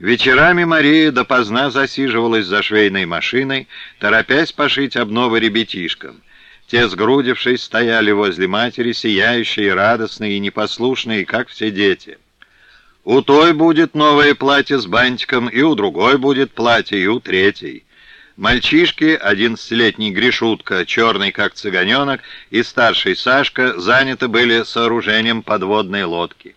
Вечерами Мария допоздна засиживалась за швейной машиной, торопясь пошить обновы ребятишкам. Те, сгрудившись, стояли возле матери, сияющие, радостные и непослушные, как все дети. У той будет новое платье с бантиком, и у другой будет платье, и у третьей. Мальчишки, одиннадцатилетний Гришутка, черный как цыганенок, и старший Сашка заняты были сооружением подводной лодки.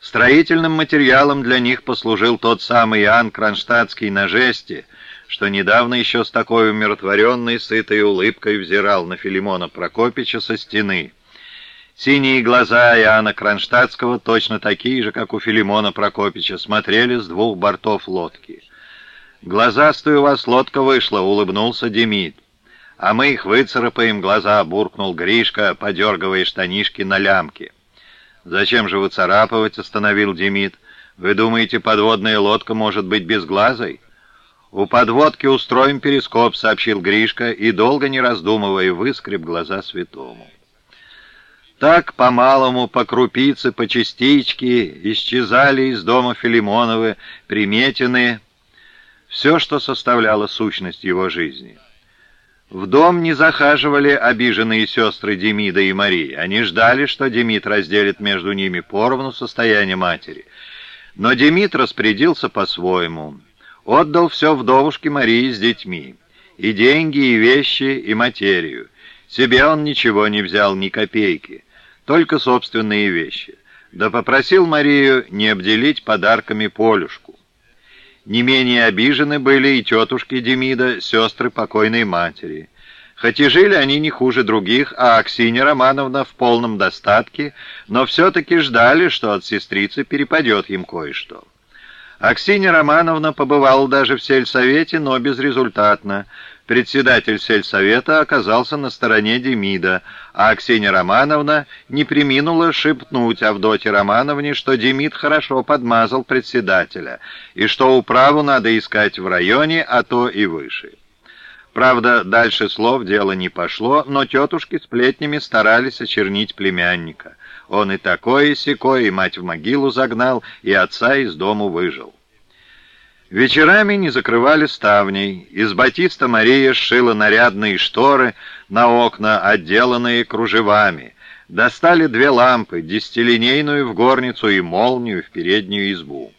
Строительным материалом для них послужил тот самый Иоанн Кронштадтский на жесте, что недавно еще с такой умиротворенной, сытой улыбкой взирал на Филимона Прокопича со стены. Синие глаза Иоанна Кронштадтского, точно такие же, как у Филимона Прокопича, смотрели с двух бортов лодки. «Глазастую у вас лодка вышла», — улыбнулся Демид. «А мы их выцарапаем глаза», — буркнул Гришка, подергивая штанишки на лямке. «Зачем же вы царапывать?» — остановил Демид. «Вы думаете, подводная лодка может быть безглазой?» «У подводки устроим перископ», — сообщил Гришка, и, долго не раздумывая, выскреб глаза святому. Так, по-малому, по крупице, по частичке, исчезали из дома Филимоновы, приметины, все, что составляло сущность его жизни. В дом не захаживали обиженные сестры Демида и Марии. Они ждали, что Демид разделит между ними поровну состояние матери. Но Демид распорядился по-своему. Отдал все вдовушке Марии с детьми. И деньги, и вещи, и материю. Себе он ничего не взял, ни копейки. Только собственные вещи. Да попросил Марию не обделить подарками Полюшку. Не менее обижены были и тетушки Демида, сестры покойной матери. Хоть и жили они не хуже других, а Аксинья Романовна в полном достатке, но все-таки ждали, что от сестрицы перепадет им кое-что. Аксинья Романовна побывала даже в сельсовете, но безрезультатно. Председатель сельсовета оказался на стороне Демида, а Аксинья Романовна не приминула шепнуть Авдоте Романовне, что Демид хорошо подмазал председателя, и что управу надо искать в районе, а то и выше. Правда, дальше слов дело не пошло, но тетушки сплетнями старались очернить племянника. Он и такое, и сякое, и мать в могилу загнал, и отца из дому выжил. Вечерами не закрывали ставней. Из батиста Мария сшила нарядные шторы на окна, отделанные кружевами. Достали две лампы, десятилинейную в горницу и молнию в переднюю избу.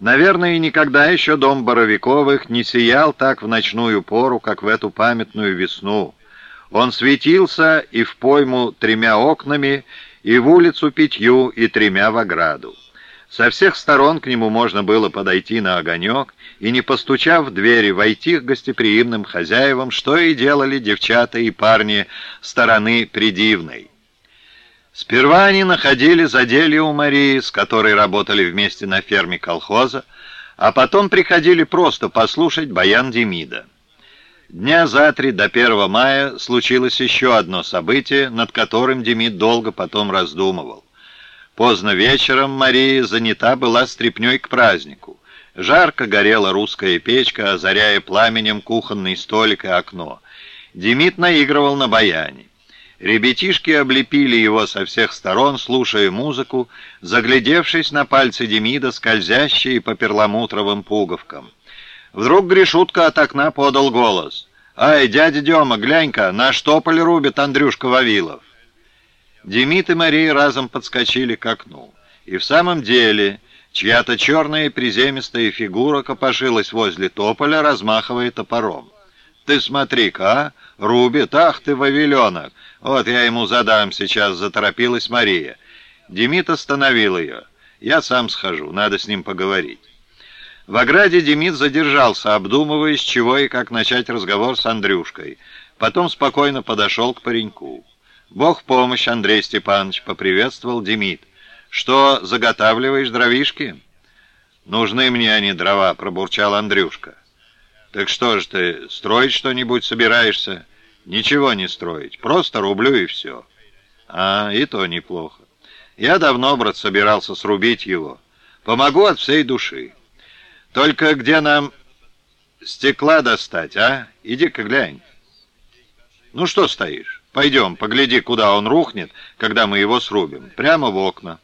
Наверное, никогда еще дом Боровиковых не сиял так в ночную пору, как в эту памятную весну. Он светился и в пойму тремя окнами, и в улицу пятью, и тремя в ограду. Со всех сторон к нему можно было подойти на огонек и, не постучав в двери, войти к гостеприимным хозяевам, что и делали девчата и парни стороны придивной. Сперва они находили заделье у Марии, с которой работали вместе на ферме колхоза, а потом приходили просто послушать баян Демида. Дня за три до 1 мая случилось еще одно событие, над которым Демид долго потом раздумывал. Поздно вечером Мария занята была стряпней к празднику. Жарко горела русская печка, озаряя пламенем кухонный столик и окно. Демид наигрывал на баяне. Ребятишки облепили его со всех сторон, слушая музыку, заглядевшись на пальцы Демида, скользящие по перламутровым пуговкам. Вдруг Гришутка от окна подал голос. «Ай, дядя Дема, глянь-ка, наш тополь рубит Андрюшка Вавилов». Демид и Мария разом подскочили к окну. И в самом деле, чья-то черная приземистая фигура копошилась возле тополя, размахивая топором. «Ты смотри-ка, а! Рубит! Ах ты, Вавиленок! Вот я ему задам сейчас!» — заторопилась Мария. Демид остановил ее. «Я сам схожу, надо с ним поговорить». В ограде Демид задержался, обдумывая, с чего и как начать разговор с Андрюшкой. Потом спокойно подошел к пареньку. «Бог помощь, Андрей Степанович», — поприветствовал Демид. «Что, заготавливаешь дровишки?» «Нужны мне они дрова», — пробурчал Андрюшка. «Так что же ты, строить что-нибудь собираешься?» «Ничего не строить, просто рублю и все». «А, и то неплохо. Я давно, брат, собирался срубить его. Помогу от всей души. Только где нам стекла достать, а? Иди-ка глянь». «Ну что стоишь?» Пойдем, погляди, куда он рухнет, когда мы его срубим. Прямо в окна.